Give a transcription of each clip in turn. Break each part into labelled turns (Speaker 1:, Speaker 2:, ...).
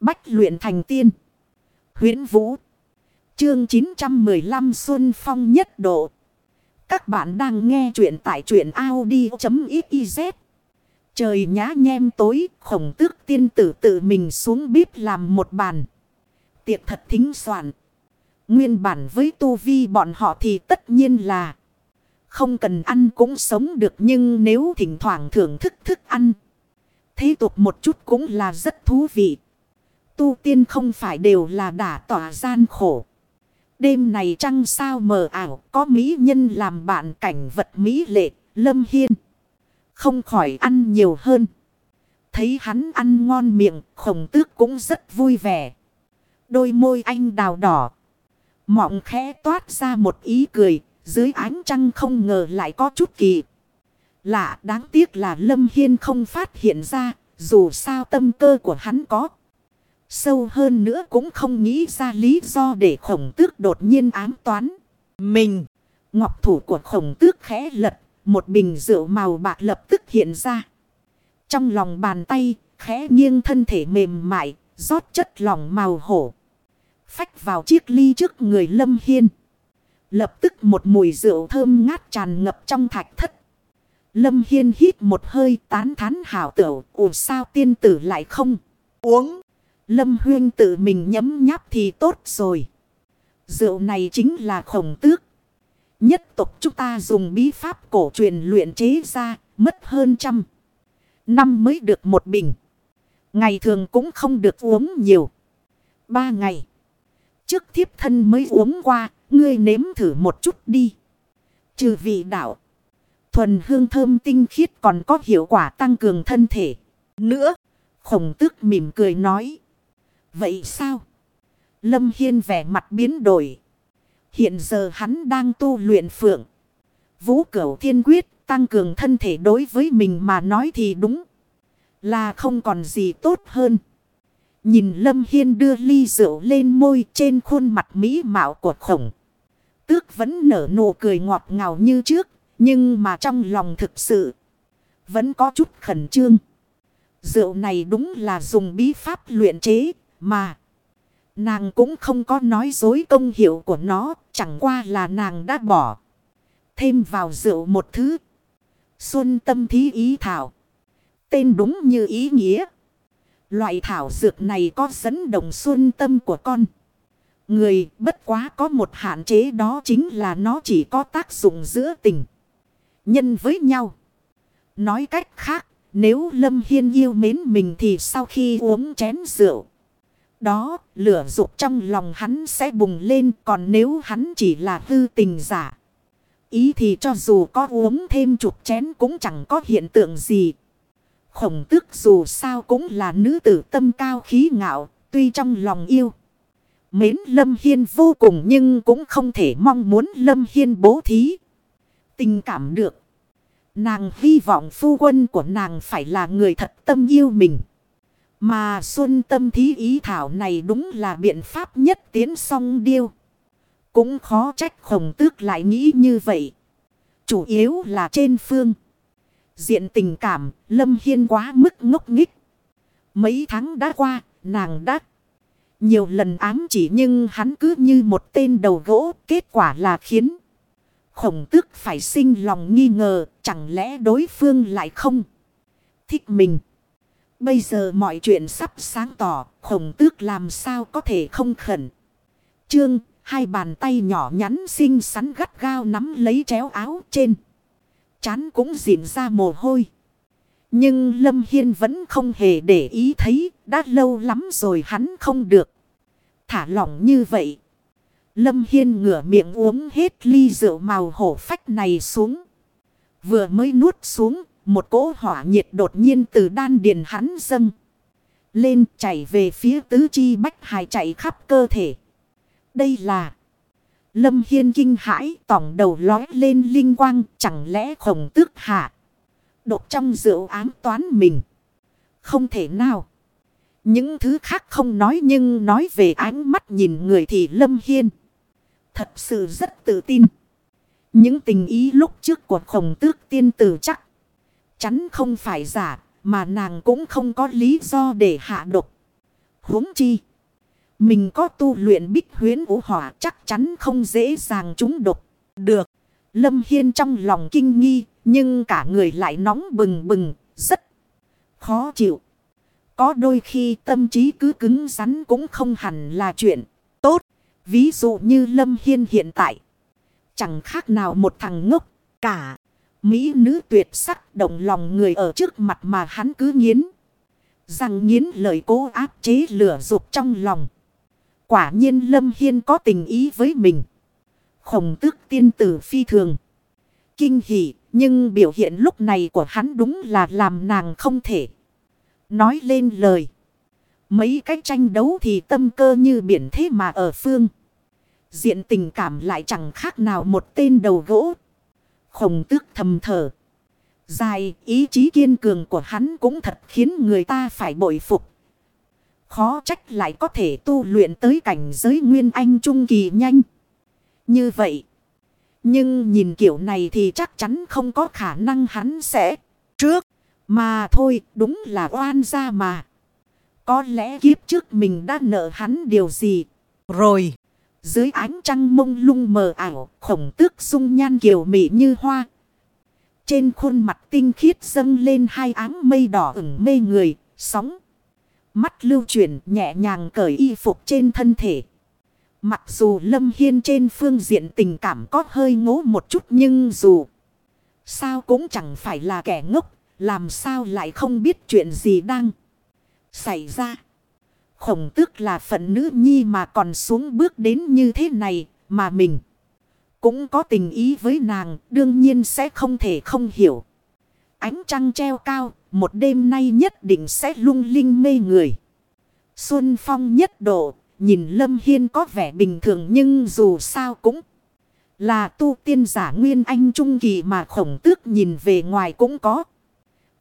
Speaker 1: Bách luyện thành tiên. huyễn Vũ. Chương 915 Xuân Phong nhất độ. Các bạn đang nghe truyện tại truyện Audi.xyz. Trời nhá nhem tối, khổng tước tiên tử tự mình xuống bếp làm một bàn. Tiệc thật thính soạn. Nguyên bản với tu vi bọn họ thì tất nhiên là không cần ăn cũng sống được nhưng nếu thỉnh thoảng thưởng thức thức ăn. Thế tục một chút cũng là rất thú vị. Tu tiên không phải đều là đả tỏa gian khổ. Đêm này trăng sao mờ ảo có mỹ nhân làm bạn cảnh vật mỹ lệ, lâm hiên. Không khỏi ăn nhiều hơn. Thấy hắn ăn ngon miệng, khổng tước cũng rất vui vẻ. Đôi môi anh đào đỏ. Mọng khẽ toát ra một ý cười, dưới ánh trăng không ngờ lại có chút kỳ. Lạ đáng tiếc là Lâm Hiên không phát hiện ra, dù sao tâm cơ của hắn có. Sâu hơn nữa cũng không nghĩ ra lý do để khổng tước đột nhiên ám toán. Mình, ngọc thủ của khổng tước khẽ lật, một bình rượu màu bạc lập tức hiện ra. Trong lòng bàn tay, khẽ nghiêng thân thể mềm mại, rót chất lòng màu hổ. Phách vào chiếc ly trước người Lâm Hiên. Lập tức một mùi rượu thơm ngát tràn ngập trong thạch thất. Lâm Hiên hít một hơi tán thán hảo tửu. Ủa sao tiên tử lại không uống. Lâm Huyên tự mình nhấm nháp thì tốt rồi. Rượu này chính là khổng tước. Nhất tục chúng ta dùng bí pháp cổ truyền luyện chế ra, mất hơn trăm. Năm mới được một bình. Ngày thường cũng không được uống nhiều. Ba ngày. Trước thiếp thân mới uống qua, ngươi nếm thử một chút đi. Trừ vị đạo. Thuần hương thơm tinh khiết còn có hiệu quả tăng cường thân thể. Nữa, khổng tước mỉm cười nói. Vậy sao? Lâm Hiên vẻ mặt biến đổi. Hiện giờ hắn đang tu luyện phượng. Vũ cửu thiên quyết tăng cường thân thể đối với mình mà nói thì đúng. Là không còn gì tốt hơn. Nhìn Lâm Hiên đưa ly rượu lên môi trên khuôn mặt mỹ mạo của khổng. Tước vẫn nở nụ cười ngọt ngào như trước. Nhưng mà trong lòng thực sự vẫn có chút khẩn trương. Rượu này đúng là dùng bí pháp luyện chế mà. Nàng cũng không có nói dối công hiệu của nó. Chẳng qua là nàng đã bỏ. Thêm vào rượu một thứ. Xuân tâm thí ý thảo. Tên đúng như ý nghĩa. Loại thảo dược này có dẫn động xuân tâm của con. Người bất quá có một hạn chế đó chính là nó chỉ có tác dụng giữa tình. Nhân với nhau. Nói cách khác, nếu Lâm Hiên yêu mến mình thì sau khi uống chén rượu. Đó, lửa dục trong lòng hắn sẽ bùng lên còn nếu hắn chỉ là hư tình giả. Ý thì cho dù có uống thêm chục chén cũng chẳng có hiện tượng gì. Khổng tước dù sao cũng là nữ tử tâm cao khí ngạo, tuy trong lòng yêu. Mến Lâm Hiên vô cùng nhưng cũng không thể mong muốn Lâm Hiên bố thí. Tình cảm được. Nàng hy vọng phu quân của nàng phải là người thật tâm yêu mình. Mà xuân tâm thí ý thảo này đúng là biện pháp nhất tiến song điêu. Cũng khó trách khổng tước lại nghĩ như vậy. Chủ yếu là trên phương. Diện tình cảm, Lâm Hiên quá mức ngốc nghích. Mấy tháng đã qua, nàng đã nhiều lần ám chỉ nhưng hắn cứ như một tên đầu gỗ, kết quả là khiến khổng tước phải sinh lòng nghi ngờ, chẳng lẽ đối phương lại không thích mình. Bây giờ mọi chuyện sắp sáng tỏ, khổng tước làm sao có thể không khẩn. Trương, hai bàn tay nhỏ nhắn xinh xắn gắt gao nắm lấy chéo áo trên. Chán cũng dịn ra mồ hôi. Nhưng Lâm Hiên vẫn không hề để ý thấy, đã lâu lắm rồi hắn không được. Thả lỏng như vậy. Lâm Hiên ngửa miệng uống hết ly rượu màu hổ phách này xuống. Vừa mới nuốt xuống, một cỗ hỏa nhiệt đột nhiên từ đan điền hắn dâng. Lên chảy về phía tứ chi bách hài chạy khắp cơ thể. Đây là... Lâm Hiên kinh hãi, tỏng đầu lói lên linh quang, chẳng lẽ khổng tước hạ. Đột trong rượu ám toán mình. Không thể nào. Những thứ khác không nói nhưng nói về ánh mắt nhìn người thì Lâm Hiên. Thật sự rất tự tin. Những tình ý lúc trước của khổng tước tiên tử chắc. Chắn không phải giả, mà nàng cũng không có lý do để hạ độc. huống chi. Mình có tu luyện bích huyến vũ hỏa chắc chắn không dễ dàng trúng độc. Được. Lâm Hiên trong lòng kinh nghi. Nhưng cả người lại nóng bừng bừng. Rất khó chịu. Có đôi khi tâm trí cứ cứng rắn cũng không hẳn là chuyện tốt. Ví dụ như Lâm Hiên hiện tại. Chẳng khác nào một thằng ngốc. Cả Mỹ nữ tuyệt sắc động lòng người ở trước mặt mà hắn cứ nghiến. Rằng nghiến lời cố áp chế lửa dục trong lòng. Quả nhiên Lâm Hiên có tình ý với mình. Khổng tước tiên tử phi thường. Kinh hỉ, nhưng biểu hiện lúc này của hắn đúng là làm nàng không thể. Nói lên lời. Mấy cách tranh đấu thì tâm cơ như biển thế mà ở phương. Diện tình cảm lại chẳng khác nào một tên đầu gỗ. Khổng tước thầm thở. Dài ý chí kiên cường của hắn cũng thật khiến người ta phải bội phục. Khó trách lại có thể tu luyện tới cảnh giới nguyên anh trung kỳ nhanh. Như vậy. Nhưng nhìn kiểu này thì chắc chắn không có khả năng hắn sẽ trước. Mà thôi, đúng là oan ra mà. Có lẽ kiếp trước mình đã nợ hắn điều gì. Rồi. Dưới ánh trăng mông lung mờ ảo, khổng tước dung nhan kiều mị như hoa. Trên khuôn mặt tinh khiết dâng lên hai áng mây đỏ ửng mê người, sóng. Mắt lưu chuyển nhẹ nhàng cởi y phục trên thân thể. Mặc dù Lâm Hiên trên phương diện tình cảm có hơi ngố một chút nhưng dù sao cũng chẳng phải là kẻ ngốc, làm sao lại không biết chuyện gì đang xảy ra. Khổng tước là phận nữ nhi mà còn xuống bước đến như thế này mà mình cũng có tình ý với nàng, đương nhiên sẽ không thể không hiểu. Ánh trăng treo cao, một đêm nay nhất định sẽ lung linh mê người. Xuân phong nhất độ, nhìn Lâm Hiên có vẻ bình thường nhưng dù sao cũng là tu tiên giả nguyên anh trung kỳ mà khổng tước nhìn về ngoài cũng có.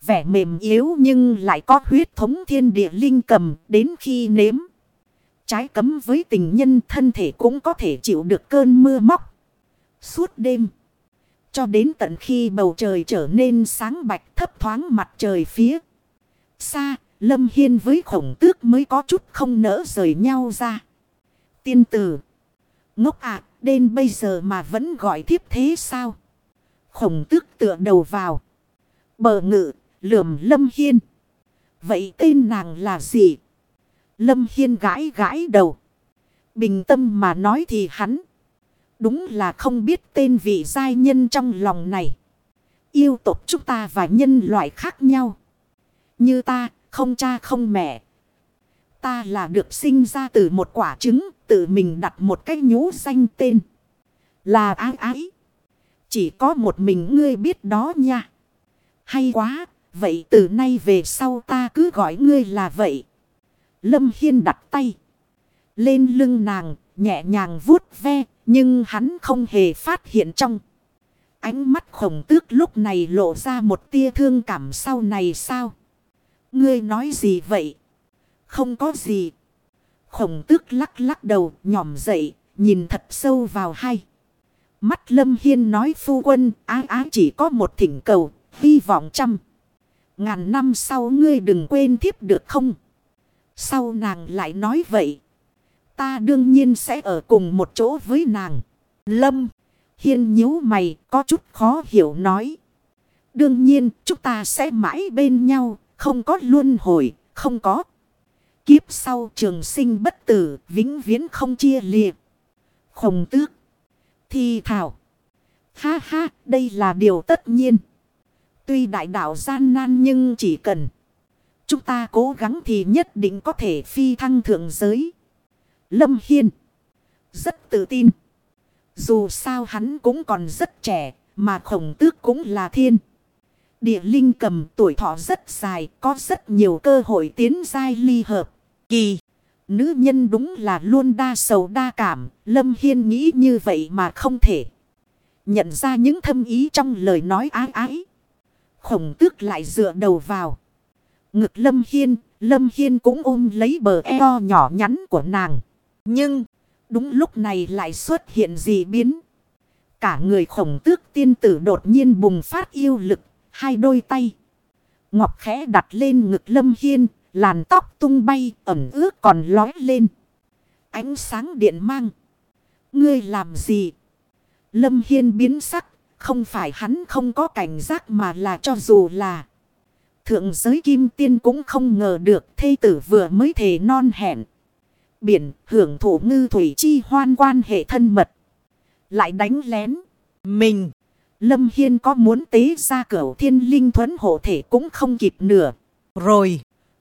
Speaker 1: Vẻ mềm yếu nhưng lại có huyết thống thiên địa linh cầm đến khi nếm. Trái cấm với tình nhân thân thể cũng có thể chịu được cơn mưa móc. Suốt đêm. Cho đến tận khi bầu trời trở nên sáng bạch thấp thoáng mặt trời phía. Xa, Lâm Hiên với khổng tước mới có chút không nỡ rời nhau ra. Tiên tử. Ngốc ạ, à, đến bây giờ mà vẫn gọi thiếp thế sao? Khổng tước tựa đầu vào. Bờ ngự, lườm Lâm Hiên. Vậy tên nàng là gì? Lâm Hiên gãi gãi đầu. Bình tâm mà nói thì hắn. Đúng là không biết tên vị giai nhân trong lòng này. Yêu tộc chúng ta và nhân loại khác nhau. Như ta, không cha không mẹ. Ta là được sinh ra từ một quả trứng, tự mình đặt một cái nhũ danh tên. Là ái ái. Chỉ có một mình ngươi biết đó nha. Hay quá, Vậy từ nay về sau ta cứ gọi ngươi là vậy. Lâm Hiên đặt tay. Lên lưng nàng, nhẹ nhàng vuốt ve, nhưng hắn không hề phát hiện trong. Ánh mắt khổng tước lúc này lộ ra một tia thương cảm sau này sao? Ngươi nói gì vậy? Không có gì. Khổng tước lắc lắc đầu, nhòm dậy, nhìn thật sâu vào hai Mắt Lâm Hiên nói phu quân, á á chỉ có một thỉnh cầu, hy vọng chăm. Ngàn năm sau ngươi đừng quên thiếp được không? Sau nàng lại nói vậy. Ta đương nhiên sẽ ở cùng một chỗ với nàng. Lâm. Hiên nhíu mày, có chút khó hiểu nói. Đương nhiên, chúng ta sẽ mãi bên nhau. Không có luân hồi. Không có. Kiếp sau trường sinh bất tử. Vĩnh viễn không chia liệt. Khổng tước. Thi thảo. Ha ha, đây là điều tất nhiên. Tuy đại đạo gian nan nhưng chỉ cần chúng ta cố gắng thì nhất định có thể phi thăng thượng giới. Lâm Hiên, rất tự tin. Dù sao hắn cũng còn rất trẻ, mà khổng tước cũng là thiên. Địa linh cầm tuổi thọ rất dài, có rất nhiều cơ hội tiến giai ly hợp. Kỳ. Nữ nhân đúng là luôn đa sầu đa cảm. Lâm Hiên nghĩ như vậy mà không thể. Nhận ra những thâm ý trong lời nói ái ái. Khổng tước lại dựa đầu vào. Ngực Lâm Hiên, Lâm Hiên cũng ôm lấy bờ eo nhỏ nhắn của nàng. Nhưng, đúng lúc này lại xuất hiện gì biến. Cả người khổng tước tiên tử đột nhiên bùng phát yêu lực, hai đôi tay. Ngọc khẽ đặt lên ngực Lâm Hiên, làn tóc tung bay ẩm ướt còn lói lên. Ánh sáng điện mang. Ngươi làm gì? Lâm Hiên biến sắc, không phải hắn không có cảnh giác mà là cho dù là thượng giới kim tiên cũng không ngờ được thê tử vừa mới thề non hẹn. Biển, hưởng thụ ngư thủy chi hoan quan hệ thân mật. Lại đánh lén. Mình. Lâm Hiên có muốn tế ra cửa thiên linh thuẫn hộ thể cũng không kịp nửa. Rồi.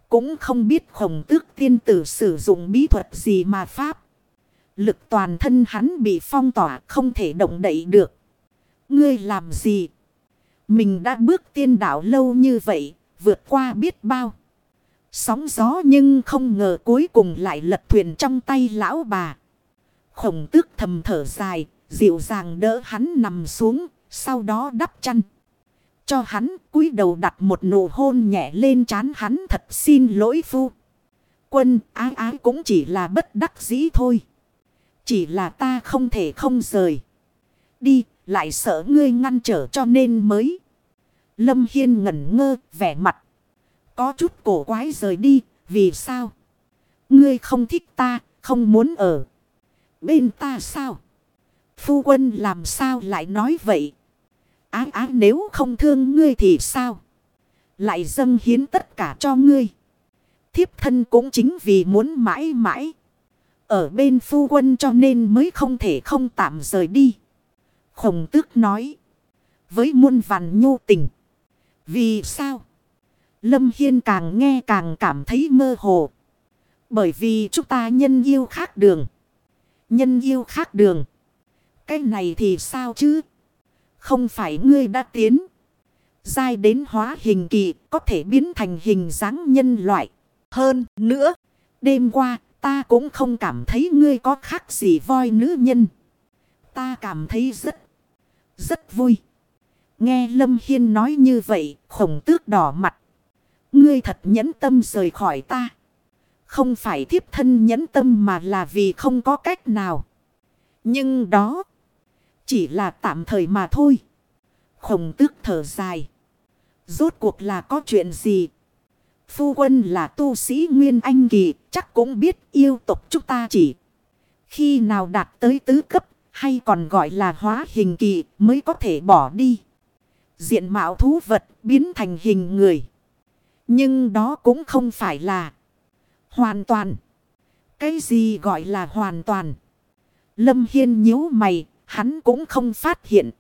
Speaker 1: Cũng không biết khổng tước tiên tử sử dụng bí thuật gì mà pháp. Lực toàn thân hắn bị phong tỏa không thể động đậy được. Ngươi làm gì? Mình đã bước tiên đảo lâu như vậy, vượt qua biết bao. Sóng gió nhưng không ngờ cuối cùng lại lật thuyền trong tay lão bà. Khổng tước thầm thở dài, dịu dàng đỡ hắn nằm xuống, sau đó đắp chăn. Cho hắn cúi đầu đặt một nụ hôn nhẹ lên trán hắn thật xin lỗi phu. Quân ái ái cũng chỉ là bất đắc dĩ thôi. Chỉ là ta không thể không rời. Đi, lại sợ ngươi ngăn trở cho nên mới. Lâm Hiên ngẩn ngơ, vẻ mặt. Có chút cổ quái rời đi, vì sao? Ngươi không thích ta, không muốn ở. Bên ta sao? Phu quân làm sao lại nói vậy? Á á nếu không thương ngươi thì sao? Lại dâng hiến tất cả cho ngươi. Thiếp thân cũng chính vì muốn mãi mãi. Ở bên phu quân cho nên mới không thể không tạm rời đi. Khổng tước nói. Với muôn vàn nhu tình. Vì sao? Lâm Hiên càng nghe càng cảm thấy mơ hồ. Bởi vì chúng ta nhân yêu khác đường. Nhân yêu khác đường. Cái này thì sao chứ? Không phải ngươi đã tiến. Giai đến hóa hình kỳ có thể biến thành hình dáng nhân loại. Hơn nữa. Đêm qua ta cũng không cảm thấy ngươi có khác gì voi nữ nhân. Ta cảm thấy rất, rất vui. Nghe Lâm Hiên nói như vậy, khổng tước đỏ mặt. Ngươi thật nhẫn tâm rời khỏi ta. Không phải thiếp thân nhẫn tâm mà là vì không có cách nào. Nhưng đó, chỉ là tạm thời mà thôi. Khổng tước thở dài. Rốt cuộc là có chuyện gì? Phu quân là tu sĩ Nguyên Anh Kỳ, chắc cũng biết yêu tục chúng ta chỉ. Khi nào đạt tới tứ cấp, hay còn gọi là hóa hình kỳ mới có thể bỏ đi. Diện mạo thú vật biến thành hình người. Nhưng đó cũng không phải là hoàn toàn. Cái gì gọi là hoàn toàn? Lâm Hiên nhíu mày, hắn cũng không phát hiện.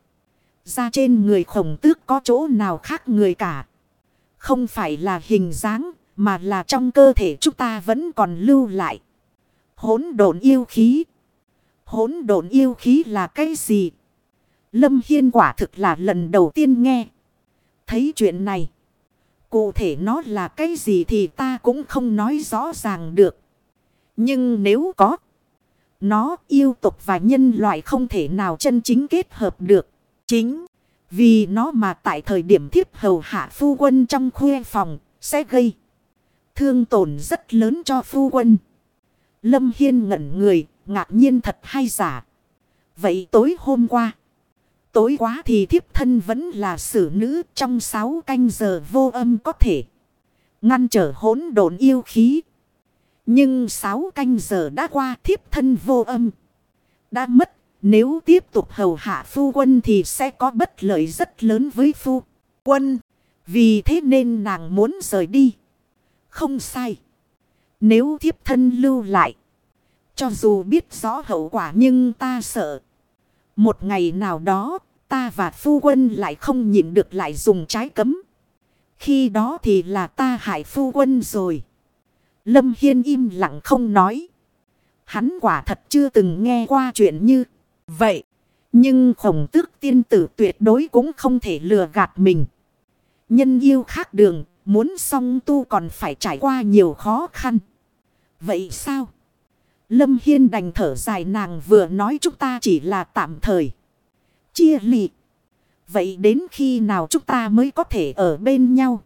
Speaker 1: Ra trên người khổng tước có chỗ nào khác người cả. Không phải là hình dáng, mà là trong cơ thể chúng ta vẫn còn lưu lại. Hốn độn yêu khí hỗn độn yêu khí là cái gì? Lâm Hiên quả thực là lần đầu tiên nghe. Thấy chuyện này. Cụ thể nó là cái gì thì ta cũng không nói rõ ràng được. Nhưng nếu có. Nó yêu tục và nhân loại không thể nào chân chính kết hợp được. Chính. Vì nó mà tại thời điểm thiếp hầu hạ phu quân trong khuê phòng sẽ gây thương tổn rất lớn cho phu quân. Lâm Hiên ngẩn người, ngạc nhiên thật hay giả. Vậy tối hôm qua, tối quá thì thiếp thân vẫn là xử nữ trong sáu canh giờ vô âm có thể ngăn trở hỗn độn yêu khí. Nhưng sáu canh giờ đã qua thiếp thân vô âm. Đã mất nếu tiếp tục hầu hạ phu quân thì sẽ có bất lợi rất lớn với phu quân. Vì thế nên nàng muốn rời đi. Không sai. Nếu thiếp thân lưu lại. Cho dù biết rõ hậu quả nhưng ta sợ. Một ngày nào đó ta và phu quân lại không nhịn được lại dùng trái cấm. Khi đó thì là ta hại phu quân rồi. Lâm Hiên im lặng không nói. Hắn quả thật chưa từng nghe qua chuyện như vậy. Nhưng khổng tước tiên tử tuyệt đối cũng không thể lừa gạt mình. Nhân yêu khác đường, muốn song tu còn phải trải qua nhiều khó khăn. Vậy sao? Lâm Hiên đành thở dài nàng vừa nói chúng ta chỉ là tạm thời. Chia lị. Vậy đến khi nào chúng ta mới có thể ở bên nhau?